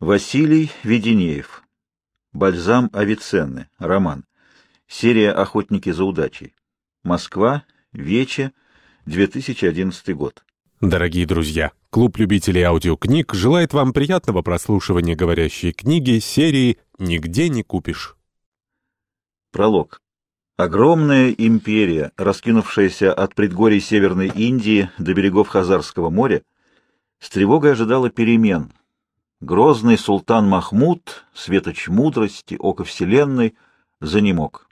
Василий Веденеев. Бальзам Авиценны. Роман. Серия «Охотники за удачей». Москва. Вече. 2011 год. Дорогие друзья, клуб любителей аудиокниг желает вам приятного прослушивания говорящей книги серии «Нигде не купишь». Пролог. Огромная империя, раскинувшаяся от предгорий Северной Индии до берегов Хазарского моря, с тревогой ожидала перемен — Грозный султан Махмуд, светоч мудрости, око вселенной, занемог.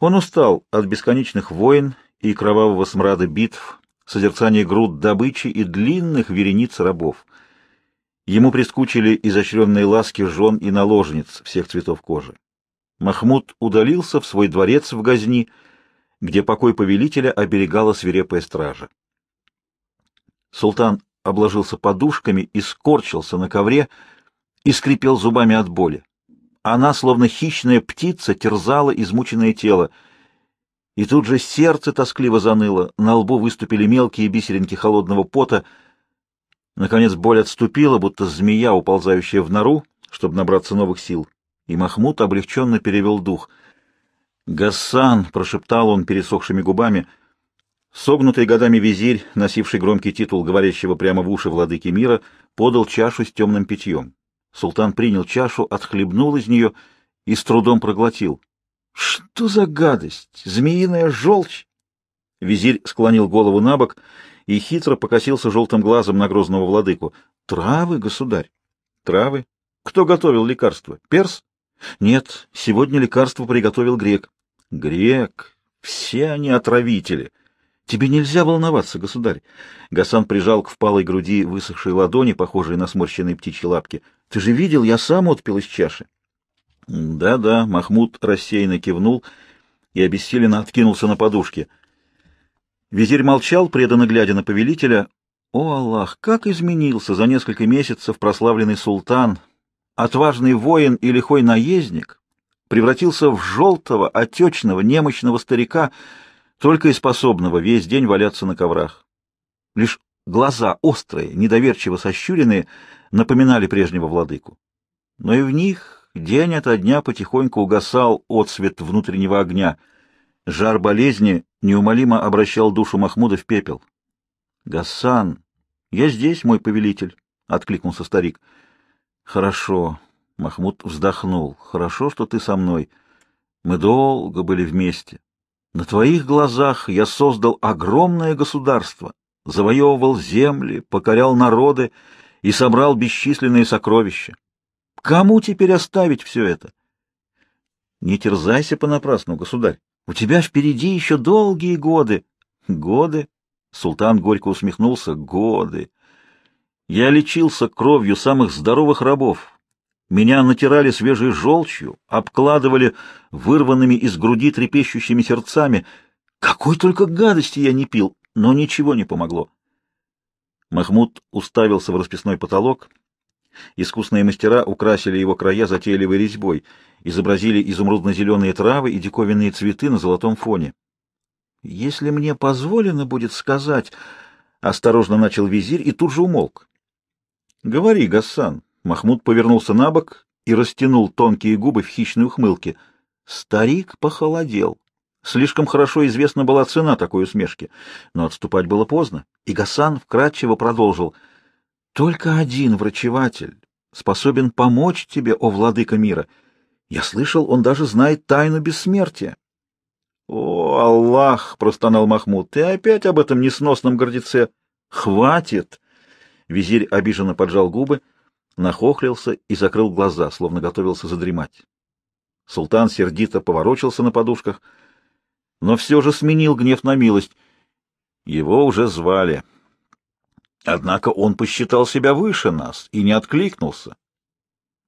Он устал от бесконечных войн и кровавого смрада битв, созерцания груд добычи и длинных верениц рабов. Ему прискучили изощренные ласки жен и наложниц всех цветов кожи. Махмуд удалился в свой дворец в Газни, где покой повелителя оберегала свирепая стража. Султан обложился подушками и скорчился на ковре и скрипел зубами от боли. Она, словно хищная птица, терзала измученное тело. И тут же сердце тоскливо заныло, на лбу выступили мелкие бисеринки холодного пота. Наконец боль отступила, будто змея, уползающая в нору, чтобы набраться новых сил. И Махмуд облегченно перевел дух. «Гассан!» — прошептал он пересохшими губами — Согнутый годами визирь, носивший громкий титул говорящего прямо в уши владыки мира, подал чашу с темным питьем. Султан принял чашу, отхлебнул из нее и с трудом проглотил. «Что за гадость? Змеиная желчь!» Визирь склонил голову на бок и хитро покосился желтым глазом на грозного владыку. «Травы, государь!» «Травы? Кто готовил лекарство? Перс?» «Нет, сегодня лекарство приготовил грек». «Грек! Все они отравители!» Тебе нельзя волноваться, государь. Гасан прижал к впалой груди высохшие ладони, похожие на сморщенные птичьи лапки. Ты же видел, я сам отпил из чаши. Да-да, Махмуд рассеянно кивнул и обессиленно откинулся на подушке. Визирь молчал, преданно глядя на повелителя. О, Аллах, как изменился за несколько месяцев прославленный султан, отважный воин и лихой наездник, превратился в желтого, отечного, немощного старика, только и способного весь день валяться на коврах. Лишь глаза острые, недоверчиво сощуренные, напоминали прежнего владыку. Но и в них день ото дня потихоньку угасал отсвет внутреннего огня. Жар болезни неумолимо обращал душу Махмуда в пепел. — Гасан, я здесь, мой повелитель, — откликнулся старик. — Хорошо, — Махмуд вздохнул, — хорошо, что ты со мной. Мы долго были вместе. На твоих глазах я создал огромное государство, завоевывал земли, покорял народы и собрал бесчисленные сокровища. Кому теперь оставить все это? Не терзайся понапрасну, государь. У тебя впереди еще долгие годы. Годы? Султан горько усмехнулся. Годы. Я лечился кровью самых здоровых рабов, меня натирали свежей желчью, обкладывали вырванными из груди трепещущими сердцами. Какой только гадости я не пил, но ничего не помогло. Махмуд уставился в расписной потолок. Искусные мастера украсили его края затейливой резьбой, изобразили изумрудно-зеленые травы и диковинные цветы на золотом фоне. «Если мне позволено будет сказать...» — осторожно начал визирь и тут же умолк. «Говори, Гассан», Махмуд повернулся на бок и растянул тонкие губы в хищной ухмылке. Старик похолодел. Слишком хорошо известна была цена такой усмешки, но отступать было поздно, и Гасан вкратчиво продолжил. «Только один врачеватель способен помочь тебе, о владыка мира. Я слышал, он даже знает тайну бессмертия». «О, Аллах!» — простонал Махмуд. «Ты опять об этом несносном гордеце?» «Хватит!» Визирь обиженно поджал губы нахохлился и закрыл глаза, словно готовился задремать. Султан сердито поворочился на подушках, но все же сменил гнев на милость. Его уже звали. Однако он посчитал себя выше нас и не откликнулся.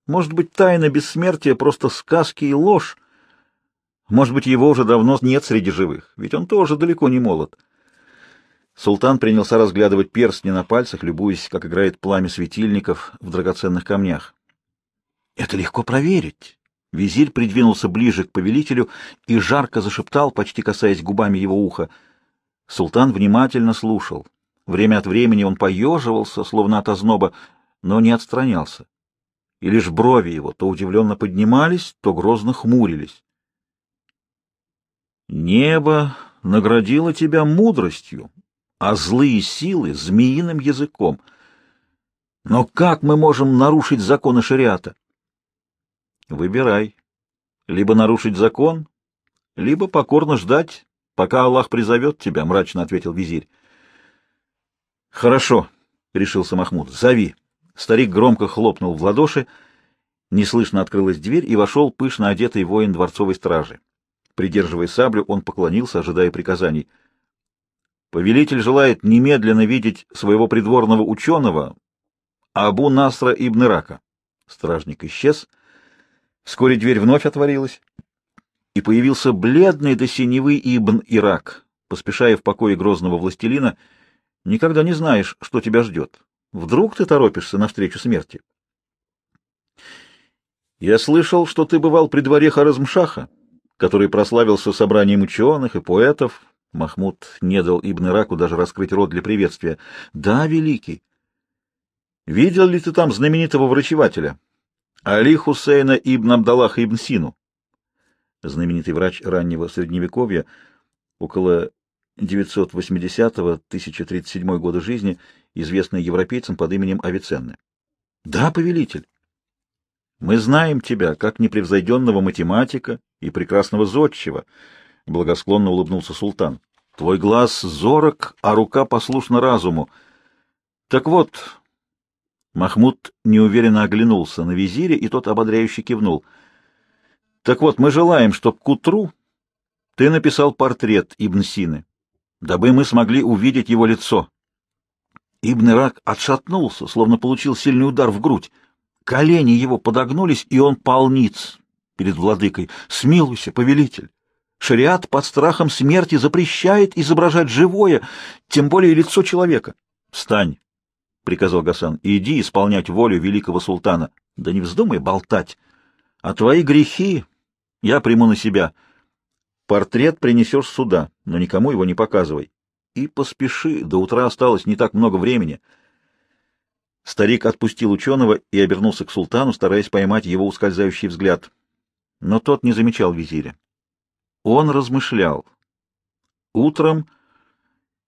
Может быть, тайна бессмертия — просто сказки и ложь? Может быть, его уже давно нет среди живых, ведь он тоже далеко не молод. Султан принялся разглядывать перстни на пальцах, любуясь, как играет пламя светильников в драгоценных камнях. «Это легко проверить». Визирь придвинулся ближе к повелителю и жарко зашептал, почти касаясь губами его уха. Султан внимательно слушал. Время от времени он поеживался, словно от озноба, но не отстранялся. и лишь брови его то удивленно поднимались, то грозно хмурились. Небо наградило тебя мудростью, а злые силы — змеиным языком. Но как мы можем нарушить законы шариата? Выбирай. Либо нарушить закон, либо покорно ждать, пока Аллах призовет тебя, — мрачно ответил визирь. — Хорошо, — решился Махмуд, — зови. Старик громко хлопнул в ладоши, неслышно открылась дверь, и вошел пышно одетый воин дворцовой стражи. Придерживая саблю, он поклонился, ожидая приказаний. Повелитель желает немедленно видеть своего придворного ученого Абу Насра ибн Ирака. Стражник исчез. Вскоре дверь вновь отворилась, и появился бледный до синевы ибн Ирак, поспешая в покое грозного властелина. Никогда не знаешь, что тебя ждет. Вдруг ты торопишься навстречу смерти? Я слышал, что ты бывал при дворе Харазмшаха, который прославился собранием ученых и поэтов. Махмуд не дал Ибн Ираку даже раскрыть рот для приветствия. Да, великий. Видел ли ты там знаменитого врачевателя? Али Хусейна Ибн Абдаллаха Ибн Сину. Знаменитый врач раннего Средневековья, около 980-1037 года жизни, известный европейцам под именем Авиценны. Да, повелитель. Мы знаем тебя как непревзойденного математика и прекрасного зодчего, — благосклонно улыбнулся султан. Твой глаз зорок, а рука послушна разуму. Так вот, Махмуд неуверенно оглянулся на визире, и тот ободряюще кивнул. Так вот, мы желаем, чтоб к утру ты написал портрет Ибн Сины, дабы мы смогли увидеть его лицо. Ибн Ирак отшатнулся, словно получил сильный удар в грудь. Колени его подогнулись, и он полниц перед владыкой. «Смилуйся, повелитель! Шариат под страхом смерти запрещает изображать живое, тем более лицо человека. «Встань!» — приказал Гасан. «Иди исполнять волю великого султана. Да не вздумай болтать. А твои грехи я приму на себя. Портрет принесешь сюда, но никому его не показывай. И поспеши, до утра осталось не так много времени». Старик отпустил ученого и обернулся к султану, стараясь поймать его ускользающий взгляд. Но тот не замечал визиря. Он размышлял. Утром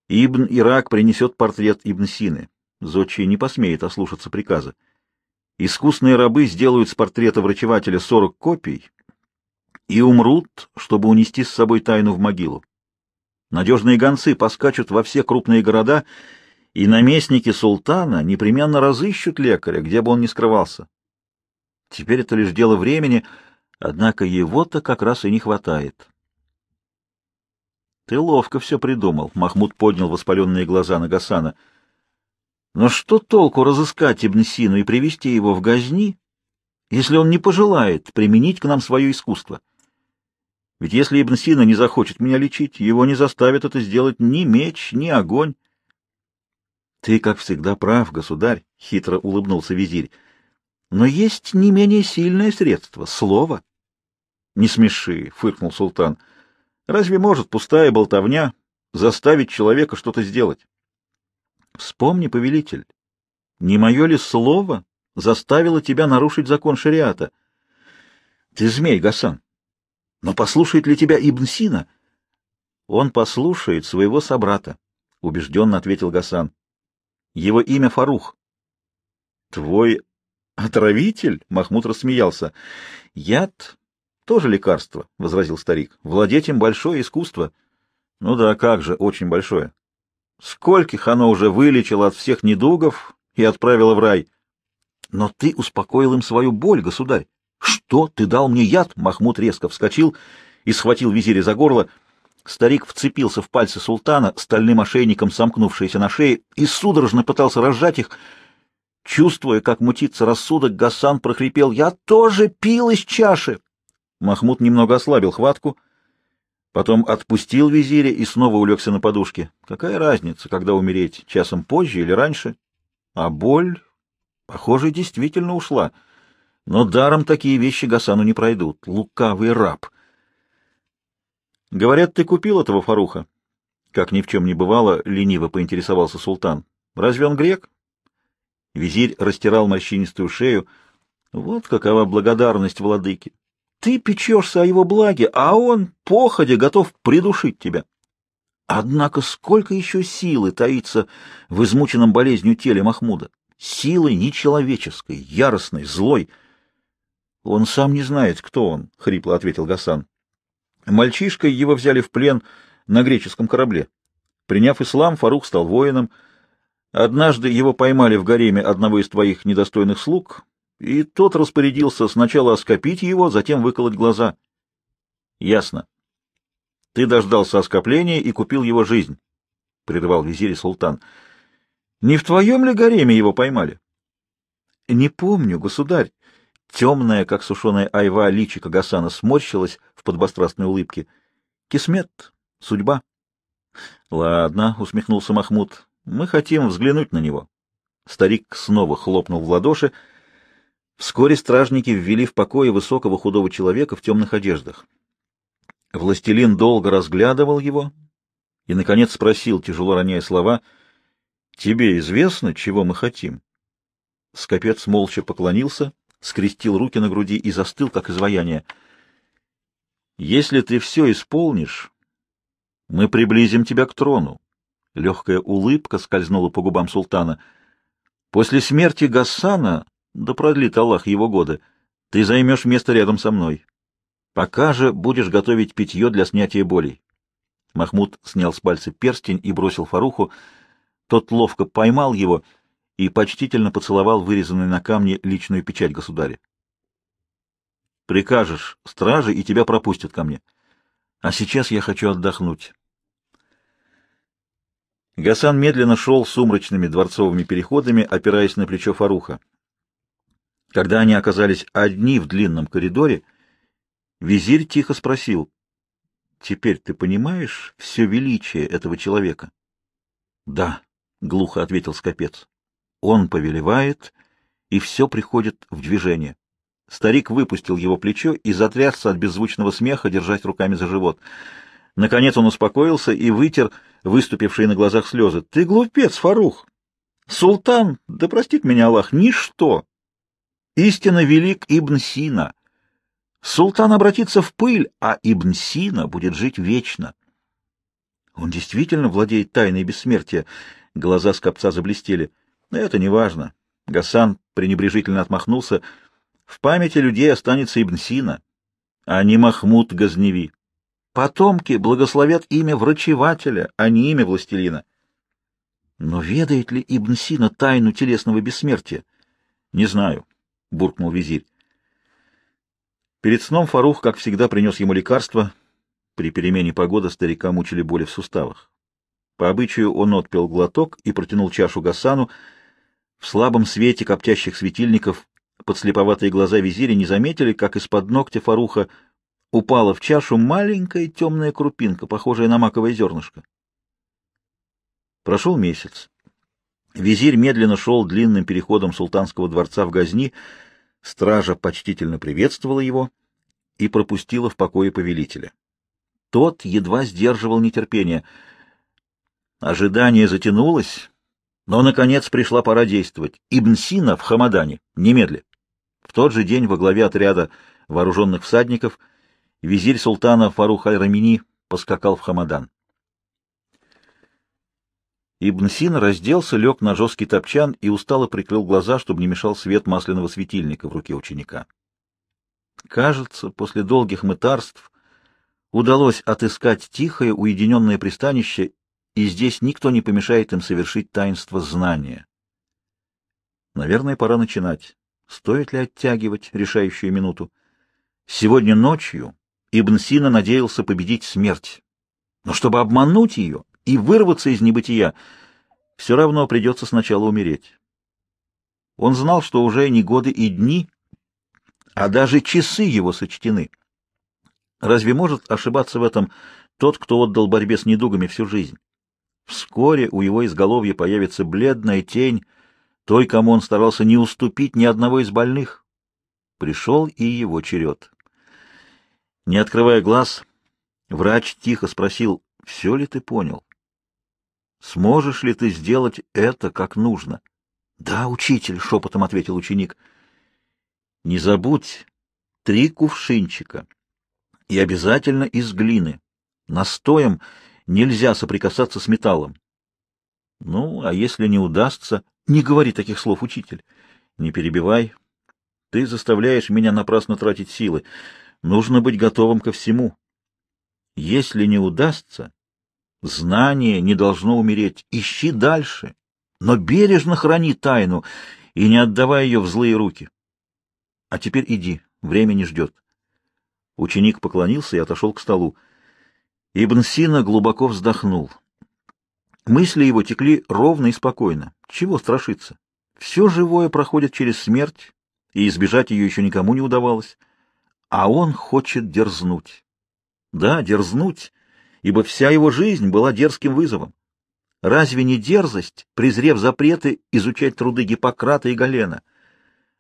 Ибн Ирак принесет портрет Ибн Сины. Зодчий не посмеет ослушаться приказа. Искусные рабы сделают с портрета врачевателя сорок копий и умрут, чтобы унести с собой тайну в могилу. Надежные гонцы поскачут во все крупные города и наместники султана непременно разыщут лекаря, где бы он ни скрывался. Теперь это лишь дело времени, однако его-то как раз и не хватает. — Ты ловко все придумал, — Махмуд поднял воспаленные глаза на Гасана. — Но что толку разыскать Ибн Сину и привести его в Газни, если он не пожелает применить к нам свое искусство? Ведь если Ибн Сина не захочет меня лечить, его не заставит это сделать ни меч, ни огонь. Ты, как всегда, прав, государь, — хитро улыбнулся визирь. Но есть не менее сильное средство — слово. — Не смеши, — фыркнул султан. — Разве может пустая болтовня заставить человека что-то сделать? — Вспомни, повелитель, не мое ли слово заставило тебя нарушить закон шариата? — Ты змей, Гасан. Но послушает ли тебя Ибн Сина? — Он послушает своего собрата, — убежденно ответил Гасан. Его имя Фарух. Твой отравитель? Махмуд рассмеялся. Яд тоже лекарство, возразил старик. Владеть им большое искусство. Ну да, как же, очень большое. Скольких оно уже вылечило от всех недугов и отправило в рай. Но ты успокоил им свою боль, государь. Что? Ты дал мне яд? Махмуд резко вскочил и схватил визиря за горло. Старик вцепился в пальцы султана, стальным ошейником сомкнувшиеся на шее, и судорожно пытался разжать их. Чувствуя, как мутится рассудок, Гасан прохрипел «Я тоже пил из чаши!» Махмуд немного ослабил хватку, потом отпустил визиря и снова улегся на подушке. Какая разница, когда умереть, часом позже или раньше? А боль, похоже, действительно ушла. Но даром такие вещи Гасану не пройдут. Лукавый раб — Говорят, ты купил этого Фаруха? Как ни в чем не бывало, лениво поинтересовался султан. Разве он грек? Визирь растирал морщинистую шею. Вот какова благодарность владыки. Ты печешься о его благе, а он, походя, готов придушить тебя. Однако сколько еще силы таится в измученном болезнью теле Махмуда? Силы нечеловеческой, яростной, злой. Он сам не знает, кто он, — хрипло ответил Гасан. Мальчишкой его взяли в плен на греческом корабле. Приняв ислам, Фарух стал воином. Однажды его поймали в гареме одного из твоих недостойных слуг, и тот распорядился сначала оскопить его, затем выколоть глаза. — Ясно. Ты дождался оскопления и купил его жизнь, — прерывал визирь султан. — Не в твоем ли гареме его поймали? — Не помню, государь. Темная, как сушеная айва, личико Гасана сморщилась в подбострастной улыбке. — Кисмет, судьба. — Ладно, — усмехнулся Махмуд, — мы хотим взглянуть на него. Старик снова хлопнул в ладоши, — Вскоре стражники ввели в покое высокого худого человека в темных одеждах. Властелин долго разглядывал его и, наконец, спросил, тяжело роняя слова, «Тебе известно, чего мы хотим?» Скопец молча поклонился, скрестил руки на груди и застыл, как изваяние. «Если ты все исполнишь, мы приблизим тебя к трону». Легкая улыбка скользнула по губам султана. «После смерти Гассана да продлит Аллах его годы, ты займешь место рядом со мной. Пока же будешь готовить питье для снятия болей. Махмуд снял с пальца перстень и бросил Фаруху. Тот ловко поймал его и почтительно поцеловал вырезанную на камне личную печать государя. Прикажешь страже, и тебя пропустят ко мне. А сейчас я хочу отдохнуть. Гасан медленно шел сумрачными дворцовыми переходами, опираясь на плечо Фаруха. Когда они оказались одни в длинном коридоре, визирь тихо спросил, «Теперь ты понимаешь все величие этого человека?» «Да», — глухо ответил Скопец. «Он повелевает, и все приходит в движение». Старик выпустил его плечо и затрясся от беззвучного смеха, держась руками за живот. Наконец он успокоился и вытер выступившие на глазах слезы. «Ты глупец, Фарух! Султан, да простит меня Аллах, ничто! Истинно велик Ибн Сина. Султан обратится в пыль, а Ибн Сина будет жить вечно. Он действительно владеет тайной бессмертия. Глаза скопца заблестели. Но это не важно. Гасан пренебрежительно отмахнулся. В памяти людей останется Ибн Сина, а не Махмуд Газневи. Потомки благословят имя врачевателя, а не имя властелина. Но ведает ли Ибн Сина тайну телесного бессмертия? Не знаю буркнул визирь. Перед сном Фарух, как всегда, принес ему лекарство. При перемене погоды старика мучили боли в суставах. По обычаю он отпил глоток и протянул чашу Гасану. В слабом свете коптящих светильников подслеповатые глаза визиря не заметили, как из-под ногтя Фаруха упала в чашу маленькая темная крупинка, похожая на маковое зернышко. Прошел месяц. Визирь медленно шел длинным переходом султанского дворца в Газни, стража почтительно приветствовала его и пропустила в покое повелителя. Тот едва сдерживал нетерпение. Ожидание затянулось, но, наконец, пришла пора действовать. Ибн Сина в Хамадане, немедли. В тот же день во главе отряда вооруженных всадников визирь султана Фарух аль-Рамини поскакал в Хамадан. Ибн Сина разделся, лег на жесткий топчан и устало прикрыл глаза, чтобы не мешал свет масляного светильника в руке ученика. Кажется, после долгих мытарств удалось отыскать тихое, уединенное пристанище, и здесь никто не помешает им совершить таинство знания. Наверное, пора начинать. Стоит ли оттягивать решающую минуту? Сегодня ночью Ибн Сина надеялся победить смерть. Но чтобы обмануть ее, и вырваться из небытия, все равно придется сначала умереть. Он знал, что уже не годы и дни, а даже часы его сочтены. Разве может ошибаться в этом тот, кто отдал борьбе с недугами всю жизнь? Вскоре у его изголовья появится бледная тень той, кому он старался не уступить ни одного из больных. Пришел и его черед. Не открывая глаз, врач тихо спросил, все ли ты понял? Сможешь ли ты сделать это как нужно? — Да, учитель, — шепотом ответил ученик. Не забудь три кувшинчика и обязательно из глины. Настоем нельзя соприкасаться с металлом. Ну, а если не удастся... Не говори таких слов, учитель. Не перебивай. Ты заставляешь меня напрасно тратить силы. Нужно быть готовым ко всему. Если не удастся, знание не должно умереть. Ищи дальше, но бережно храни тайну и не отдавай ее в злые руки. А теперь иди, время не ждет. Ученик поклонился и отошел к столу. Ибн Сина глубоко вздохнул. Мысли его текли ровно и спокойно. Чего страшиться? Все живое проходит через смерть, и избежать ее еще никому не удавалось. А он хочет дерзнуть. Да, дерзнуть, ибо вся его жизнь была дерзким вызовом. Разве не дерзость, презрев запреты, изучать труды Гиппократа и Галена?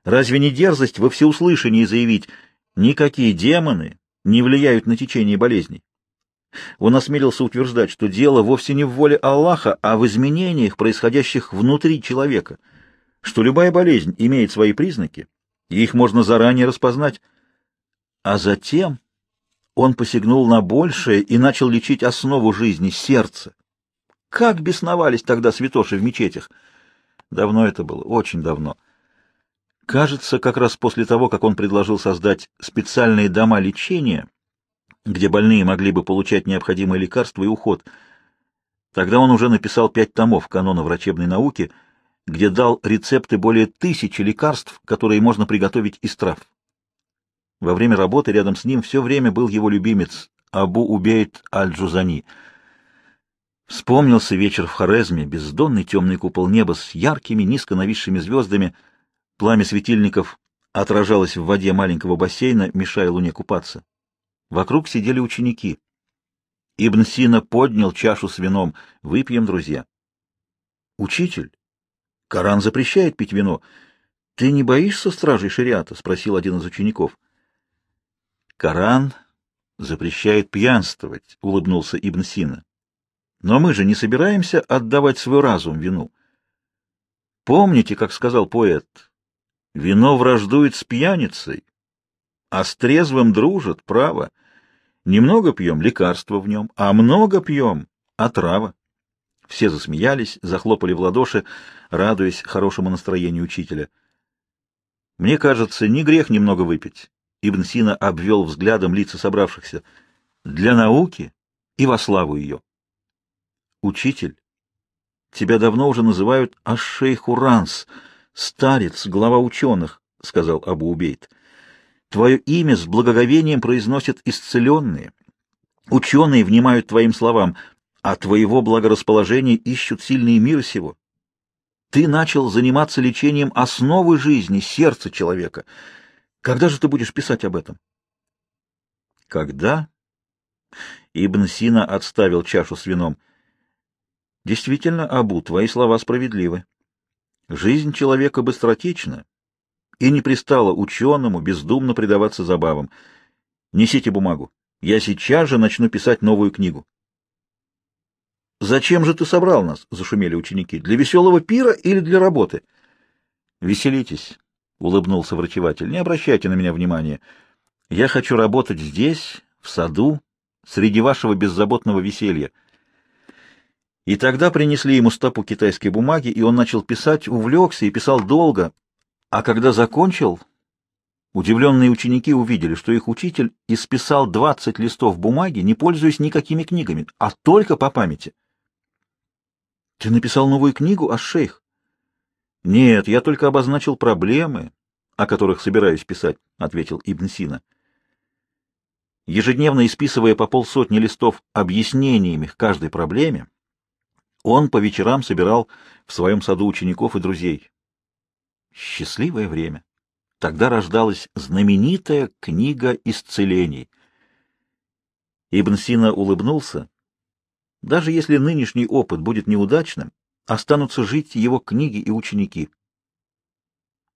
Разве не дерзость во всеуслышании заявить «никакие демоны не влияют на течение болезней»? Он осмелился утверждать, что дело вовсе не в воле Аллаха, а в изменениях, происходящих внутри человека, что любая болезнь имеет свои признаки, и их можно заранее распознать. А затем он посягнул на большее и начал лечить основу жизни — сердце. Как бесновались тогда святоши в мечетях! Давно это было, очень давно. Кажется, как раз после того, как он предложил создать специальные дома лечения, где больные могли бы получать необходимые лекарства и уход. Тогда он уже написал пять томов канона врачебной науки, где дал рецепты более тысячи лекарств, которые можно приготовить из трав. Во время работы рядом с ним все время был его любимец Абу Убейт Аль-Джузани. Вспомнился вечер в Хорезме, бездонный темный купол неба с яркими, низко нависшими звездами. Пламя светильников отражалось в воде маленького бассейна, мешая луне купаться. Вокруг сидели ученики. Ибн Сина поднял чашу с вином. «Выпьем, друзья». «Учитель, Коран запрещает пить вино. Ты не боишься стражей шариата?» — спросил один из учеников. «Коран запрещает пьянствовать», — улыбнулся Ибн Сина. «Но мы же не собираемся отдавать свой разум вину. Помните, как сказал поэт, вино враждует с пьяницей, а с трезвым дружит, право». Немного пьем — лекарство в нем, а много пьем — отрава. Все засмеялись, захлопали в ладоши, радуясь хорошему настроению учителя. Мне кажется, не грех немного выпить. Ибн Сина обвел взглядом лица собравшихся. Для науки и во славу ее. Учитель, тебя давно уже называют Аш-шейх Уранс, старец, глава ученых, — сказал Абу Убейт. Твое имя с благоговением произносят исцеленные. Ученые внимают твоим словам, а твоего благорасположения ищут сильные мира сего. Ты начал заниматься лечением основы жизни, сердца человека. Когда же ты будешь писать об этом? Когда? Ибн Сина отставил чашу с вином. Действительно, Абу, твои слова справедливы. Жизнь человека быстротечна, и не пристало ученому бездумно предаваться забавам. Несите бумагу. Я сейчас же начну писать новую книгу. «Зачем же ты собрал нас?» — зашумели ученики. «Для веселого пира или для работы?» «Веселитесь», — улыбнулся врачеватель. «Не обращайте на меня внимания. Я хочу работать здесь, в саду, среди вашего беззаботного веселья». И тогда принесли ему стопу китайской бумаги, и он начал писать, увлекся и писал долго, а когда закончил, удивленные ученики увидели, что их учитель исписал 20 листов бумаги, не пользуясь никакими книгами, а только по памяти. — Ты написал новую книгу, а шейх? — Нет, я только обозначил проблемы, о которых собираюсь писать, — ответил Ибн Сина. Ежедневно исписывая по полсотни листов объяснениями к каждой проблеме, он по вечерам собирал в своем саду учеников и друзей. Счастливое время. Тогда рождалась знаменитая книга исцелений. Ибн Сина улыбнулся. Даже если нынешний опыт будет неудачным, останутся жить его книги и ученики.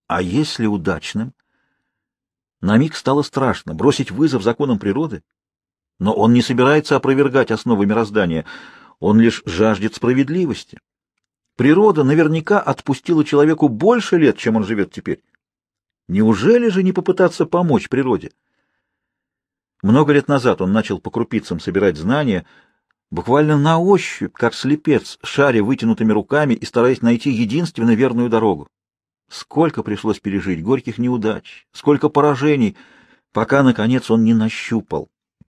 А если удачным? На миг стало страшно бросить вызов законам природы. Но он не собирается опровергать основы мироздания, он лишь жаждет справедливости. Природа наверняка отпустила человеку больше лет, чем он живет теперь. Неужели же не попытаться помочь природе? Много лет назад он начал по крупицам собирать знания, буквально на ощупь, как слепец, шаря вытянутыми руками и стараясь найти единственно верную дорогу. Сколько пришлось пережить горьких неудач, сколько поражений, пока, наконец, он не нащупал.